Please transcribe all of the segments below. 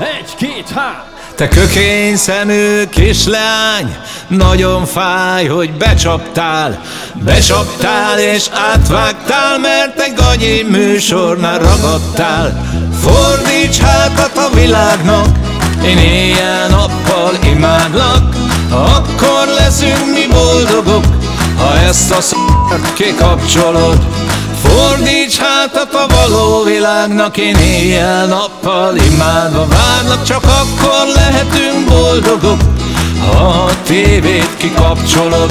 egy, két, há! Te kökény szemű kislány, nagyon fáj, hogy becsaptál. Becsaptál és átvágtál, mert te gagyi műsornál ragadtál. Fordíts hátat a világnak, én éjjel-nappal imádlak. Akkor leszünk mi boldogok, ha ezt a szart kikapcsolod Fordíts hátat a való világnak, én éjjel-nappal imádva várlak Csak akkor lehetünk boldogok, ha a tévét kikapcsolod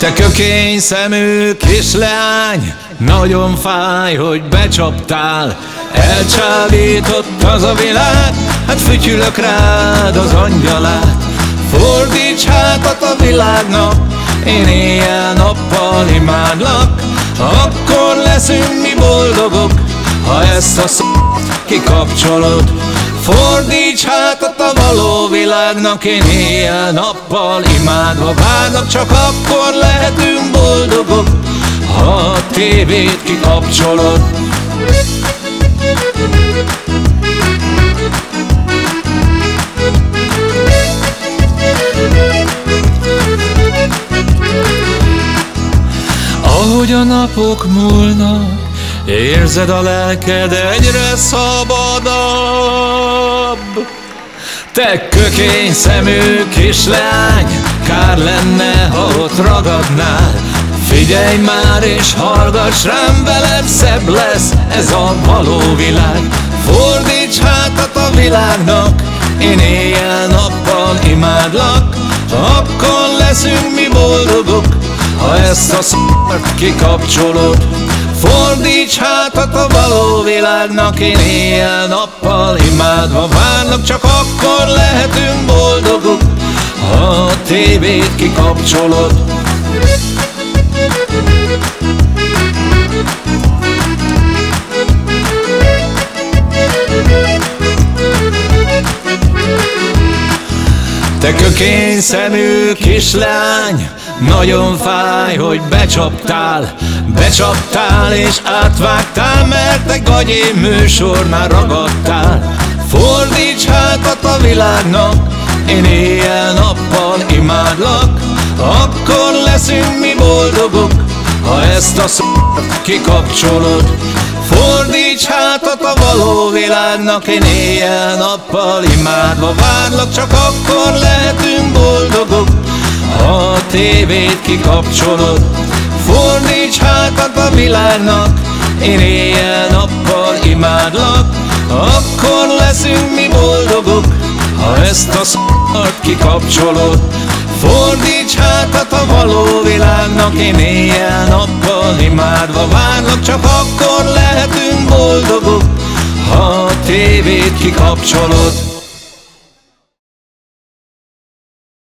Te kökény szemű kislány, nagyon fáj, hogy becsaptál. Elcsábított az a világ, hát fütyülök rád az angyalát. Fordíts hátat a világnak, én éjjel-nappal imádlak. Akkor leszünk mi boldogok, ha ezt a szart kikapcsolod Fordíts hátat a való világnak, én éjjel-nappal imádva várnak Csak akkor lehetünk boldogok, ha a tévét kikapcsolod. Ahogy a napok múlnak, érzed a lelked egyre szabadabb. Te kökény szemű kislány, kár lenne, ha ott ragadnál. Figyelj már és hallgass rám, veled szebb lesz ez a való világ. Fordíts hátat a világnak, én éjjel-nappal imádlak, akkor leszünk mi boldogok, ha ezt a szart kikapcsolod Fordíts hátat a való világnak Én éjjel-nappal imádva várnak Csak akkor lehetünk boldogok Ha a tévét kikapcsolod. Te kökény szemű kislány nagyon fáj, hogy becsaptál Becsaptál és átvágtál Mert te gagyi műsornál ragadtál. Fordíts hátat a világnak Én éjjel-nappal imádlak Akkor leszünk mi boldogok Ha ezt a szart kikapcsolod. Fordíts hátat a való világnak Én éjjel-nappal imádva várlak Csak akkor lehetünk boldogok ha a tévét kikapcsolod Fordíts hátat a világnak Én éjjel-nappal imádlak Akkor leszünk mi boldogok Ha ezt a szart kikapcsolod. Fordíts hátat a való világnak Én éjjel-nappal imádva várlak Csak akkor lehetünk boldogok Ha a tévét kikapcsolod